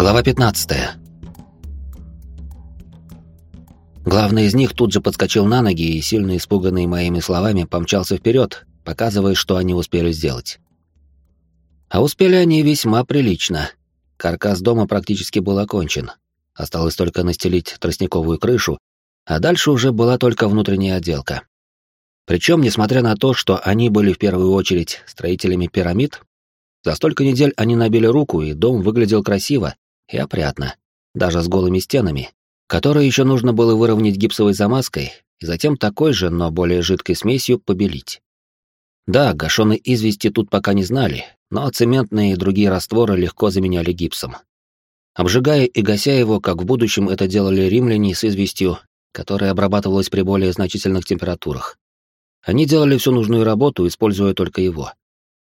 Глава 15. Главный из них тут же подскочил на ноги и, сильно испуганный моими словами, помчался вперед, показывая, что они успели сделать. А успели они весьма прилично. Каркас дома практически был окончен. Осталось только настелить тростниковую крышу, а дальше уже была только внутренняя отделка. Причем, несмотря на то, что они были в первую очередь строителями пирамид, за столько недель они набили руку, и дом выглядел красиво и опрятно, даже с голыми стенами, которые еще нужно было выровнять гипсовой замазкой и затем такой же, но более жидкой смесью побелить. Да, гашеной извести тут пока не знали, но цементные и другие растворы легко заменяли гипсом. Обжигая и гася его, как в будущем это делали римляне с известью, которая обрабатывалась при более значительных температурах. Они делали всю нужную работу, используя только его.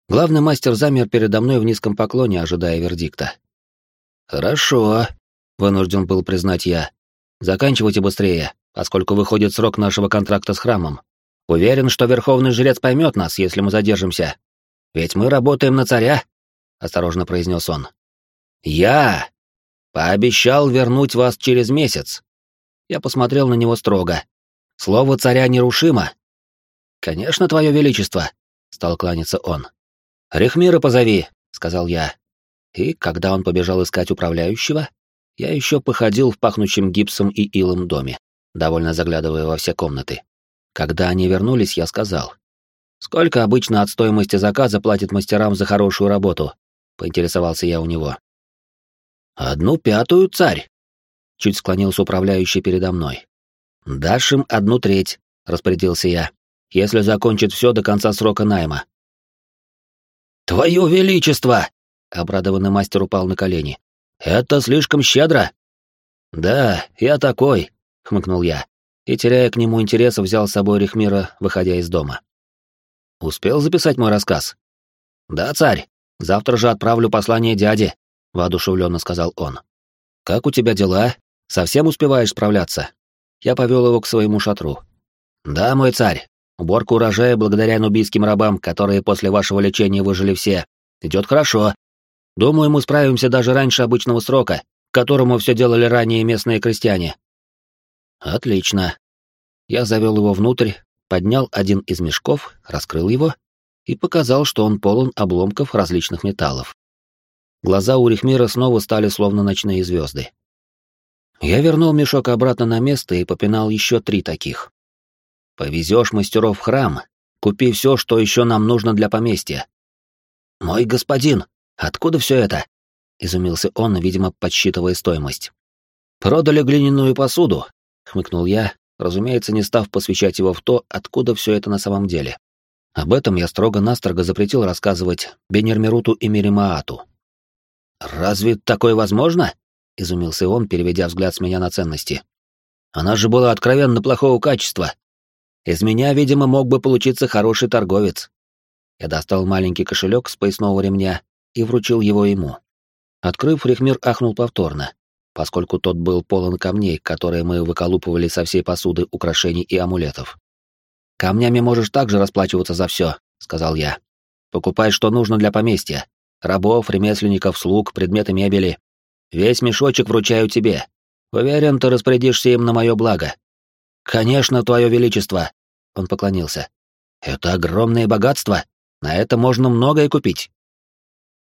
Главный мастер замер передо мной в низком поклоне, ожидая вердикта. «Хорошо», — вынужден был признать я. «Заканчивайте быстрее, поскольку выходит срок нашего контракта с храмом. Уверен, что Верховный Жрец поймет нас, если мы задержимся. Ведь мы работаем на царя», — осторожно произнес он. «Я пообещал вернуть вас через месяц». Я посмотрел на него строго. «Слово царя нерушимо». «Конечно, твое величество», — стал кланяться он. «Рехмира позови», — сказал я. И когда он побежал искать управляющего, я еще походил в пахнущем гипсом и илом доме, довольно заглядывая во все комнаты. Когда они вернулись, я сказал. «Сколько обычно от стоимости заказа платит мастерам за хорошую работу?» — поинтересовался я у него. «Одну пятую, царь!» — чуть склонился управляющий передо мной. «Дашь им одну треть», — распорядился я, — «если закончит все до конца срока найма. «Твое Величество!» — обрадованный мастер упал на колени. «Это слишком щедро!» «Да, я такой», — хмыкнул я, и, теряя к нему интерес, взял с собой Рихмира, выходя из дома. «Успел записать мой рассказ?» «Да, царь. Завтра же отправлю послание дяде», — воодушевленно сказал он. «Как у тебя дела? Совсем успеваешь справляться?» Я повел его к своему шатру. «Да, мой царь, Уборка урожая благодаря нубийским рабам, которые после вашего лечения выжили все, идет хорошо. Думаю, мы справимся даже раньше обычного срока, которому все делали ранее местные крестьяне. Отлично. Я завел его внутрь, поднял один из мешков, раскрыл его и показал, что он полон обломков различных металлов. Глаза у Рихмира снова стали словно ночные звезды. Я вернул мешок обратно на место и попинал еще три таких. Повезешь мастеров в храм, купи все, что еще нам нужно для поместья. Мой господин, откуда все это? Изумился он, видимо, подсчитывая стоимость. Продали глиняную посуду, хмыкнул я, разумеется, не став посвящать его в то, откуда все это на самом деле. Об этом я строго-настрого запретил рассказывать Бенермеруту и Миримаату. «Разве такое возможно?» — изумился он, переведя взгляд с меня на ценности. «Она же была откровенно плохого качества. Из меня, видимо, мог бы получиться хороший торговец. Я достал маленький кошелек с поясного ремня и вручил его ему. Открыв, Рихмир ахнул повторно, поскольку тот был полон камней, которые мы выколупывали со всей посуды, украшений и амулетов. «Камнями можешь также расплачиваться за все», — сказал я. «Покупай, что нужно для поместья. Рабов, ремесленников, слуг, предметы мебели. Весь мешочек вручаю тебе. Уверен, ты распорядишься им на мое благо. «Конечно, Твое Величество!» — он поклонился. «Это огромное богатство. На это можно многое купить».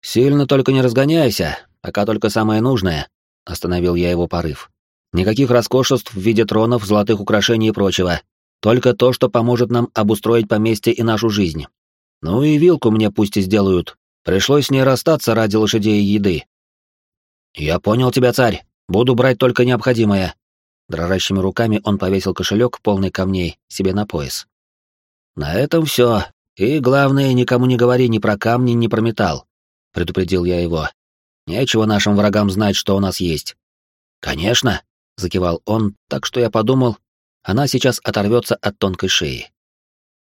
«Сильно только не разгоняйся, пока только самое нужное», — остановил я его порыв. «Никаких роскошеств в виде тронов, золотых украшений и прочего. Только то, что поможет нам обустроить поместье и нашу жизнь. Ну и вилку мне пусть и сделают. Пришлось с ней расстаться ради лошадей и еды». «Я понял тебя, царь. Буду брать только необходимое», Дрожащими руками он повесил кошелек, полный камней, себе на пояс. «На этом все. И главное, никому не говори ни про камни, ни про металл», — предупредил я его. «Нечего нашим врагам знать, что у нас есть». «Конечно», — закивал он, так что я подумал, она сейчас оторвется от тонкой шеи.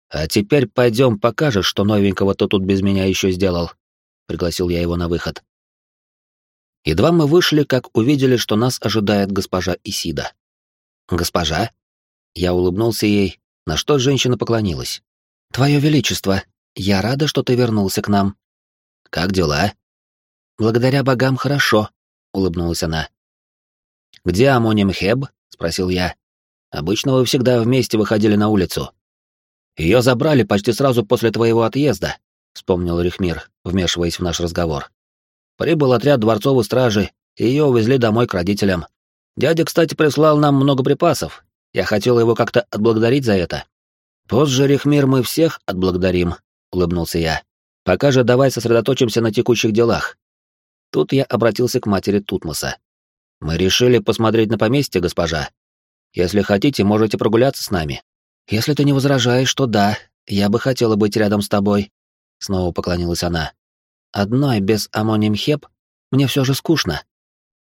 «А теперь пойдем покажешь, что новенького ты тут без меня еще сделал», — пригласил я его на выход. Едва мы вышли, как увидели, что нас ожидает госпожа Исида. «Госпожа?» Я улыбнулся ей, на что женщина поклонилась. «Твое Величество, я рада, что ты вернулся к нам». «Как дела?» «Благодаря богам хорошо. улыбнулась она. «Где Амоним Хеб?» — спросил я. «Обычно вы всегда вместе выходили на улицу». Ее забрали почти сразу после твоего отъезда», — вспомнил Рихмир, вмешиваясь в наш разговор. «Прибыл отряд дворцовой стражи, и ее увезли домой к родителям. Дядя, кстати, прислал нам много припасов. Я хотел его как-то отблагодарить за это». «Позже, Рихмир, мы всех отблагодарим», — улыбнулся я. «Пока же давай сосредоточимся на текущих делах». Тут я обратился к матери Тутмоса. «Мы решили посмотреть на поместье, госпожа. Если хотите, можете прогуляться с нами. Если ты не возражаешь, то да, я бы хотела быть рядом с тобой». Снова поклонилась она. «Одной без амонимхеп мне все же скучно».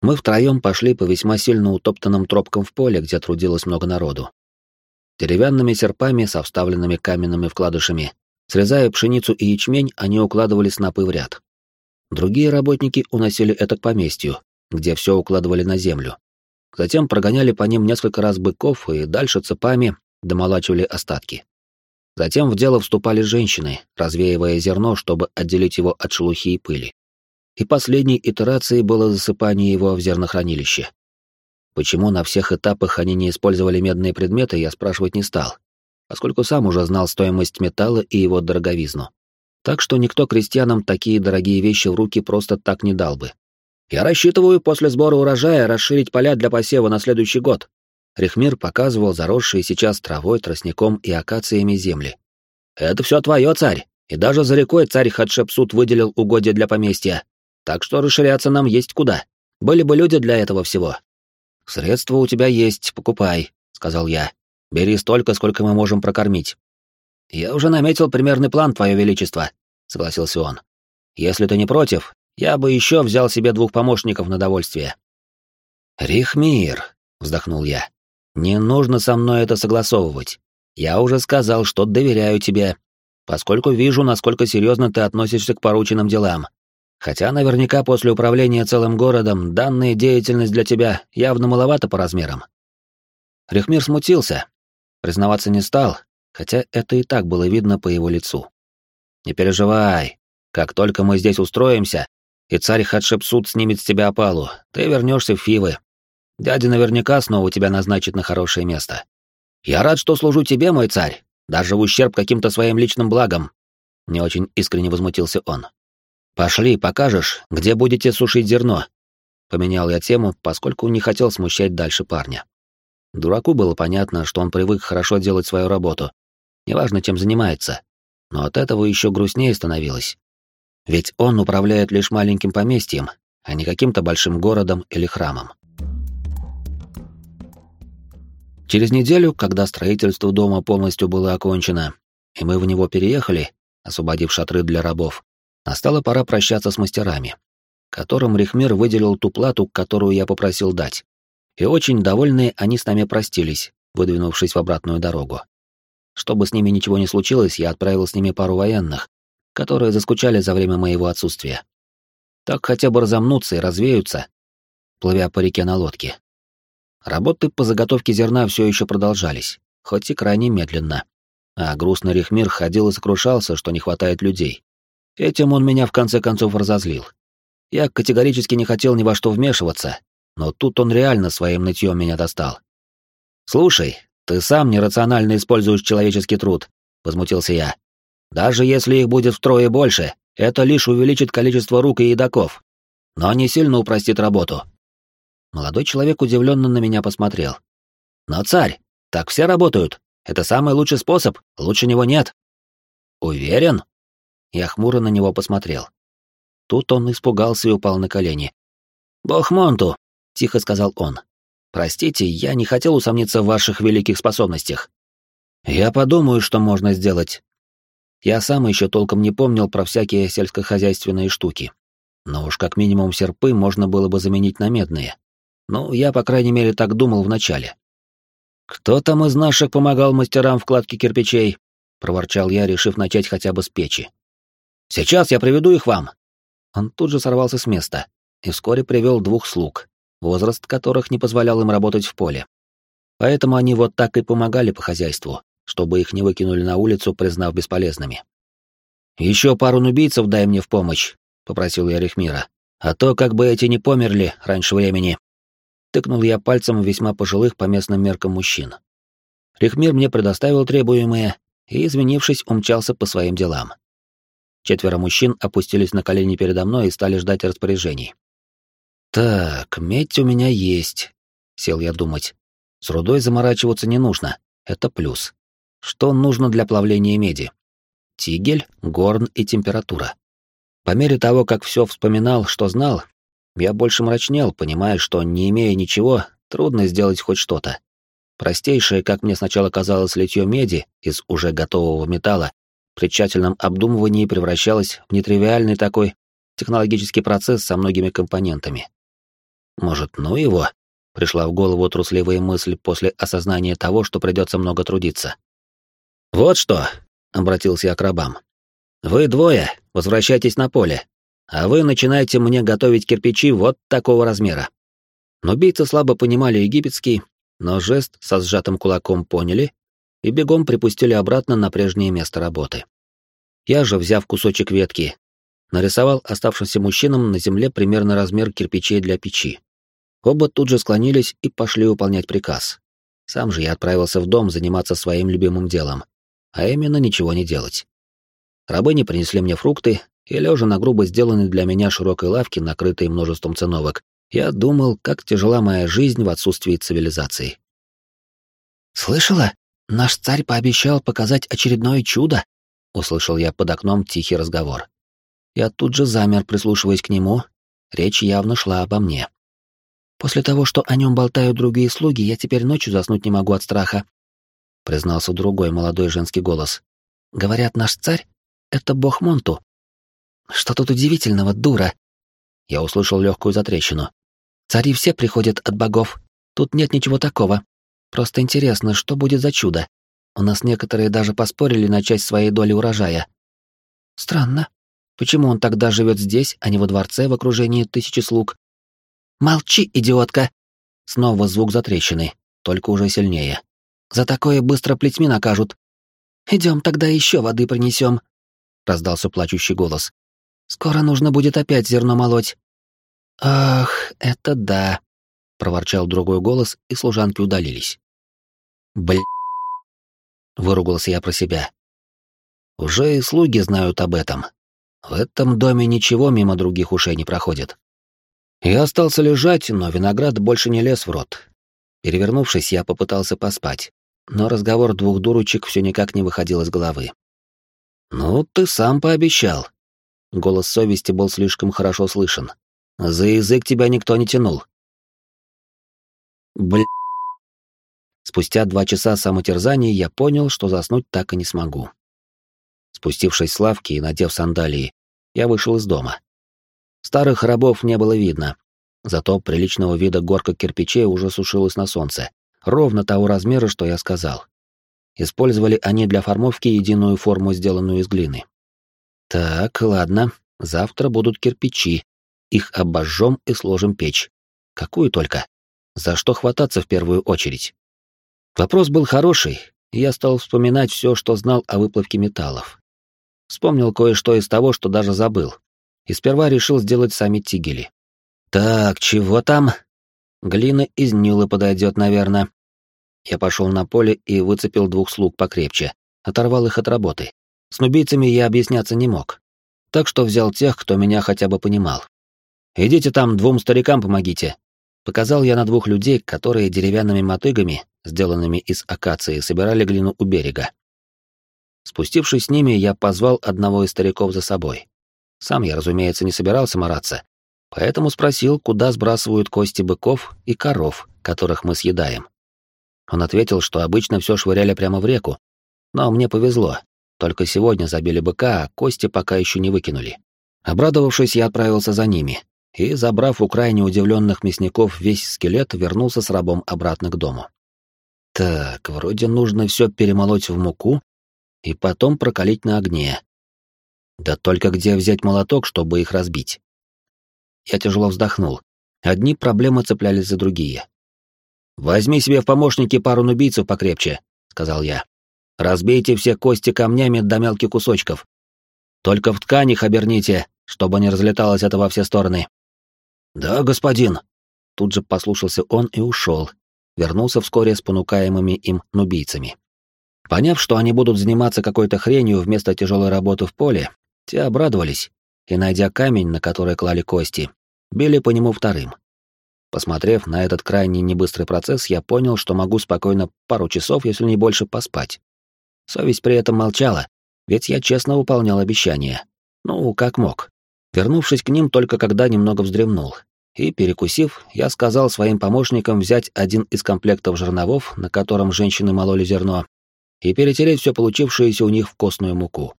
Мы втроем пошли по весьма сильно утоптанным тропкам в поле, где трудилось много народу. Деревянными серпами со вставленными каменными вкладышами, срезая пшеницу и ячмень, они укладывали снопы в ряд. Другие работники уносили это к поместью, где все укладывали на землю. Затем прогоняли по ним несколько раз быков и дальше цепами домолачивали остатки. Затем в дело вступали женщины, развеивая зерно, чтобы отделить его от шелухи и пыли. И последней итерацией было засыпание его в зернохранилище. Почему на всех этапах они не использовали медные предметы, я спрашивать не стал, поскольку сам уже знал стоимость металла и его дороговизну. Так что никто крестьянам такие дорогие вещи в руки просто так не дал бы. Я рассчитываю после сбора урожая расширить поля для посева на следующий год. Рихмир показывал заросшие сейчас травой, тростником и акациями земли. «Это все твое, царь, и даже за рекой царь Хатшепсут выделил угодья для поместья, так что расширяться нам есть куда. Были бы люди для этого всего». «Средства у тебя есть, покупай», — сказал я. «Бери столько, сколько мы можем прокормить». «Я уже наметил примерный план, твое величество», — согласился он. «Если ты не против, я бы еще взял себе двух помощников на довольствие». «Рихмир», — вздохнул я. Не нужно со мной это согласовывать. Я уже сказал, что доверяю тебе, поскольку вижу, насколько серьезно ты относишься к порученным делам. Хотя наверняка после управления целым городом данная деятельность для тебя явно маловата по размерам. Рехмир смутился. Признаваться не стал, хотя это и так было видно по его лицу. «Не переживай. Как только мы здесь устроимся, и царь Хатшепсут снимет с тебя опалу, ты вернешься в Фивы, Дядя наверняка снова тебя назначит на хорошее место. Я рад, что служу тебе, мой царь, даже в ущерб каким-то своим личным благам. Не очень искренне возмутился он. Пошли, покажешь, где будете сушить зерно. Поменял я тему, поскольку не хотел смущать дальше парня. Дураку было понятно, что он привык хорошо делать свою работу, неважно, чем занимается. Но от этого еще грустнее становилось. Ведь он управляет лишь маленьким поместьем, а не каким-то большим городом или храмом. Через неделю, когда строительство дома полностью было окончено, и мы в него переехали, освободив шатры для рабов, настала пора прощаться с мастерами, которым Рихмир выделил ту плату, которую я попросил дать. И очень довольные они с нами простились, выдвинувшись в обратную дорогу. Чтобы с ними ничего не случилось, я отправил с ними пару военных, которые заскучали за время моего отсутствия. Так хотя бы разомнутся и развеются, плывя по реке на лодке. Работы по заготовке зерна все еще продолжались, хоть и крайне медленно. А грустный Рихмир ходил и сокрушался, что не хватает людей. Этим он меня в конце концов разозлил. Я категорически не хотел ни во что вмешиваться, но тут он реально своим нытьем меня достал. «Слушай, ты сам нерационально используешь человеческий труд», — возмутился я. «Даже если их будет втрое больше, это лишь увеличит количество рук и едоков, но не сильно упростит работу. Молодой человек удивленно на меня посмотрел. «Но, царь, так все работают. Это самый лучший способ, лучше него нет». «Уверен?» Я хмуро на него посмотрел. Тут он испугался и упал на колени. «Бог Монту!» — тихо сказал он. «Простите, я не хотел усомниться в ваших великих способностях. Я подумаю, что можно сделать». Я сам еще толком не помнил про всякие сельскохозяйственные штуки. Но уж как минимум серпы можно было бы заменить на медные. Ну, я, по крайней мере, так думал вначале. «Кто там из наших помогал мастерам в кладке кирпичей?» — проворчал я, решив начать хотя бы с печи. «Сейчас я приведу их вам!» Он тут же сорвался с места и вскоре привел двух слуг, возраст которых не позволял им работать в поле. Поэтому они вот так и помогали по хозяйству, чтобы их не выкинули на улицу, признав бесполезными. «Еще пару нубийцев дай мне в помощь», — попросил я Рихмира, А то как бы эти не померли раньше времени. Тыкнул я пальцем весьма пожилых по местным меркам мужчин. Рихмир мне предоставил требуемое и, извинившись, умчался по своим делам. Четверо мужчин опустились на колени передо мной и стали ждать распоряжений. «Так, медь у меня есть», — сел я думать. «С рудой заморачиваться не нужно, это плюс. Что нужно для плавления меди? Тигель, горн и температура. По мере того, как все вспоминал, что знал, я больше мрачнел, понимая, что, не имея ничего, трудно сделать хоть что-то. Простейшее, как мне сначала казалось, литье меди из уже готового металла при тщательном обдумывании превращалось в нетривиальный такой технологический процесс со многими компонентами. Может, ну его? Пришла в голову трусливая мысль после осознания того, что придется много трудиться. «Вот что», — обратился я к рабам. «Вы двое, возвращайтесь на поле, а вы начинаете мне готовить кирпичи вот такого размера». Но бийцы слабо понимали египетский, но жест со сжатым кулаком поняли и бегом припустили обратно на прежнее место работы. Я же, взяв кусочек ветки, нарисовал оставшимся мужчинам на земле примерно размер кирпичей для печи. Оба тут же склонились и пошли выполнять приказ. Сам же я отправился в дом заниматься своим любимым делом, а именно ничего не делать. Рабыни принесли мне фрукты, и лежа на грубо сделанной для меня широкой лавке, накрытой множеством циновок, я думал, как тяжела моя жизнь в отсутствии цивилизации. «Слышала? Наш царь пообещал показать очередное чудо!» — услышал я под окном тихий разговор. Я тут же замер, прислушиваясь к нему. Речь явно шла обо мне. «После того, что о нем болтают другие слуги, я теперь ночью заснуть не могу от страха», — признался другой молодой женский голос. «Говорят, наш царь — это бог Монту». «Что тут удивительного, дура?» Я услышал легкую затрещину. Цари все приходят от богов. Тут нет ничего такого. Просто интересно, что будет за чудо. У нас некоторые даже поспорили на часть своей доли урожая. Странно. Почему он тогда живет здесь, а не во дворце в окружении тысячи слуг? Молчи, идиотка! Снова звук затрещины, только уже сильнее. За такое быстро плетьми накажут. Идем тогда еще воды принесем. Раздался плачущий голос. Скоро нужно будет опять зерно молоть. «Ах, это да!» — проворчал другой голос, и служанки удалились. «Блин!» — выругался я про себя. «Уже и слуги знают об этом. В этом доме ничего мимо других ушей не проходит». Я остался лежать, но виноград больше не лез в рот. Перевернувшись, я попытался поспать, но разговор двух дурочек все никак не выходил из головы. «Ну, ты сам пообещал». Голос совести был слишком хорошо слышен. За язык тебя никто не тянул. Бля. Спустя два часа самотерзаний я понял, что заснуть так и не смогу. Спустившись с лавки и надев сандалии, я вышел из дома. Старых рабов не было видно, зато приличного вида горка кирпичей уже сушилась на солнце, ровно того размера, что я сказал. Использовали они для формовки единую форму, сделанную из глины. Так, ладно, завтра будут кирпичи, их обожжем и сложим печь. Какую только? За что хвататься в первую очередь? Вопрос был хороший, и я стал вспоминать все, что знал о выплавке металлов. Вспомнил кое-что из того, что даже забыл. И сперва решил сделать сами тигели. Так, чего там? Глина из Нилы подойдет, наверное. Я пошел на поле и выцепил двух слуг покрепче, оторвал их от работы. С нубийцами я объясняться не мог. Так что взял тех, кто меня хотя бы понимал. «Идите там, двум старикам помогите». Показал я на двух людей, которые деревянными мотыгами, сделанными из акации, собирали глину у берега. Спустившись с ними, я позвал одного из стариков за собой. Сам я, разумеется, не собирался мараться, поэтому спросил, куда сбрасывают кости быков и коров, которых мы съедаем. Он ответил, что обычно все швыряли прямо в реку, но мне повезло, только сегодня забили быка, а кости пока еще не выкинули. Обрадовавшись, я отправился за ними, и, забрав у крайне удивленных мясников весь скелет, вернулся с рабом обратно к дому. Так, вроде нужно все перемолоть в муку и потом прокалить на огне. Да только где взять молоток, чтобы их разбить? Я тяжело вздохнул. Одни проблемы цеплялись за другие. «Возьми себе в помощники пару нубийцев покрепче», — сказал я. «Разбейте все кости камнями до мелких кусочков. Только в тканях оберните, чтобы не разлеталось это во все стороны. «Да, господин». Тут же послушался он и ушел. Вернулся вскоре с понукаемыми им нубийцами. Поняв, что они будут заниматься какой-то хренью вместо тяжелой работы в поле, те обрадовались и, найдя камень, на который клали кости, били по нему вторым. Посмотрев на этот крайне небыстрый процесс, я понял, что могу спокойно пару часов, если не больше, поспать. Совесть при этом молчала, ведь я честно выполнял обещания. Ну, как мог. Вернувшись к ним только когда немного вздремнул. И, перекусив, я сказал своим помощникам взять один из комплектов жерновов, на котором женщины мололи зерно, и перетереть все получившееся у них в костную муку.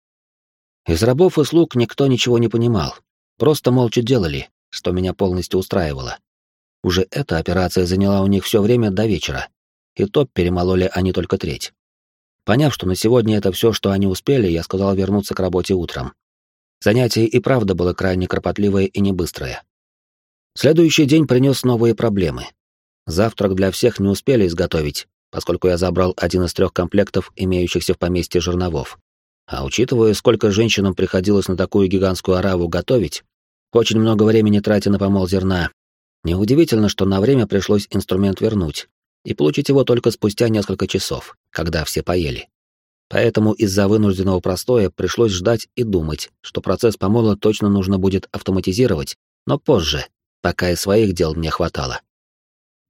Из рабов и слуг никто ничего не понимал, просто молча делали, что меня полностью устраивало. Уже эта операция заняла у них все время до вечера, и то перемололи они только треть. Поняв, что на сегодня это все, что они успели, я сказал вернуться к работе утром. Занятие и правда было крайне кропотливое и небыстрое. Следующий день принес новые проблемы. Завтрак для всех не успели изготовить, поскольку я забрал один из трех комплектов, имеющихся в поместье жерновов. А учитывая, сколько женщинам приходилось на такую гигантскую ораву готовить, очень много времени тратя на помол зерна, неудивительно, что на время пришлось инструмент вернуть и получить его только спустя несколько часов, когда все поели. Поэтому из-за вынужденного простоя пришлось ждать и думать, что процесс помола точно нужно будет автоматизировать, но позже, пока и своих дел мне хватало.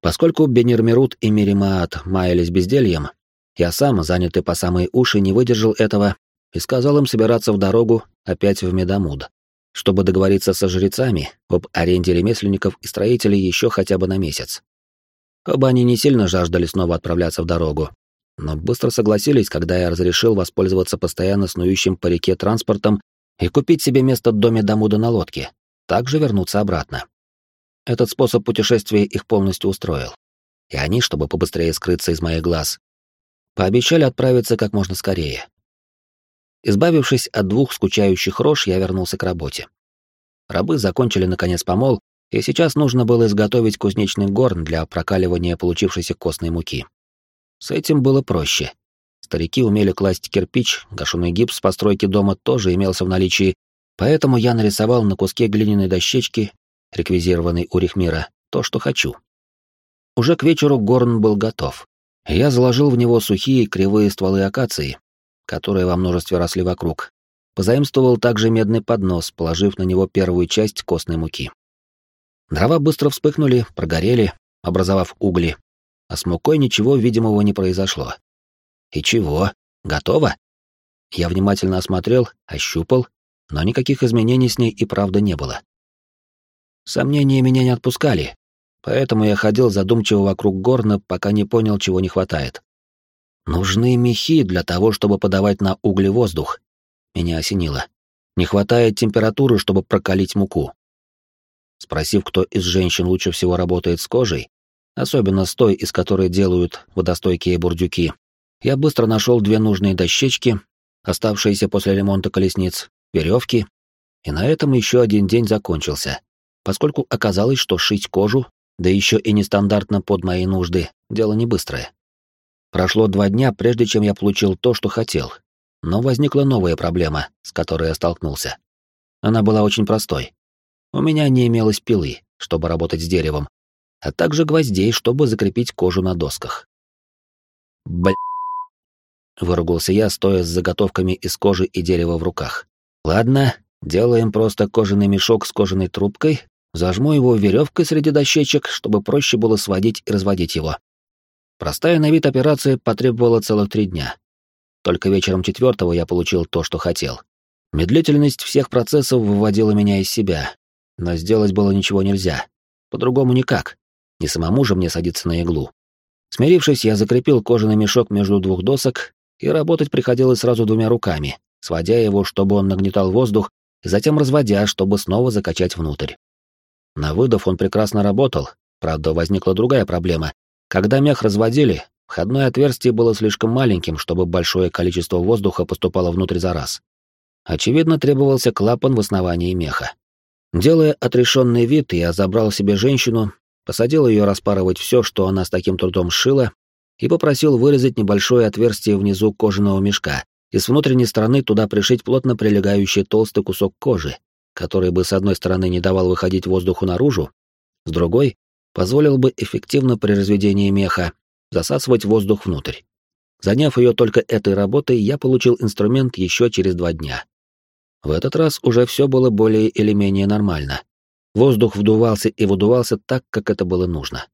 Поскольку Бенирмерут и Миримаат маялись бездельем, я сам, занятый по самые уши, не выдержал этого и сказал им собираться в дорогу опять в Медамуд, чтобы договориться со жрецами об аренде ремесленников и строителей еще хотя бы на месяц. Оба они не сильно жаждали снова отправляться в дорогу, но быстро согласились, когда я разрешил воспользоваться постоянно снующим по реке транспортом и купить себе место в доме Дамуда на лодке, также вернуться обратно. Этот способ путешествия их полностью устроил. И они, чтобы побыстрее скрыться из моих глаз, пообещали отправиться как можно скорее. Избавившись от двух скучающих рож, я вернулся к работе. Рабы закончили, наконец, помол, и сейчас нужно было изготовить кузнечный горн для прокаливания получившейся костной муки. С этим было проще. Старики умели класть кирпич, гашеный гипс постройки дома тоже имелся в наличии, поэтому я нарисовал на куске глиняной дощечки реквизированный у Рихмира, то, что хочу. Уже к вечеру горн был готов. Я заложил в него сухие кривые стволы акации, которые во множестве росли вокруг. Позаимствовал также медный поднос, положив на него первую часть костной муки. Дрова быстро вспыхнули, прогорели, образовав угли, а с мукой ничего видимого не произошло. И чего? Готово? Я внимательно осмотрел, ощупал, но никаких изменений с ней и правда не было. Сомнения меня не отпускали, поэтому я ходил задумчиво вокруг горна, пока не понял, чего не хватает. Нужны мехи для того, чтобы подавать на угли воздух. Меня осенило. Не хватает температуры, чтобы прокалить муку. Спросив, кто из женщин лучше всего работает с кожей, особенно с той, из которой делают водостойкие бурдюки, я быстро нашел две нужные дощечки, оставшиеся после ремонта колесниц, веревки, и на этом еще один день закончился поскольку оказалось, что шить кожу, да еще и нестандартно под мои нужды, дело не быстрое. Прошло два дня, прежде чем я получил то, что хотел, но возникла новая проблема, с которой я столкнулся. Она была очень простой. У меня не имелось пилы, чтобы работать с деревом, а также гвоздей, чтобы закрепить кожу на досках. Бля... Выругался я, стоя с заготовками из кожи и дерева в руках. Ладно, делаем просто кожаный мешок с кожаной трубкой, Зажму его веревкой среди дощечек, чтобы проще было сводить и разводить его. Простая на вид операция потребовала целых три дня. Только вечером четвертого я получил то, что хотел. Медлительность всех процессов выводила меня из себя, но сделать было ничего нельзя. По-другому никак. Не самому же мне садиться на иглу. Смирившись, я закрепил кожаный мешок между двух досок, и работать приходилось сразу двумя руками, сводя его, чтобы он нагнетал воздух, и затем разводя, чтобы снова закачать внутрь. На выдох он прекрасно работал, правда, возникла другая проблема. Когда мех разводили, входное отверстие было слишком маленьким, чтобы большое количество воздуха поступало внутрь за раз. Очевидно, требовался клапан в основании меха. Делая отрешенный вид, я забрал себе женщину, посадил ее распарывать все, что она с таким трудом сшила, и попросил вырезать небольшое отверстие внизу кожаного мешка и с внутренней стороны туда пришить плотно прилегающий толстый кусок кожи, который бы с одной стороны не давал выходить воздуху наружу, С другой позволил бы эффективно при разведении меха засасывать воздух внутрь. Заняв ее только этой работой, я получил инструмент еще через два дня. В этот раз уже все было более или менее нормально. Воздух вдувался и выдувался так, как это было нужно.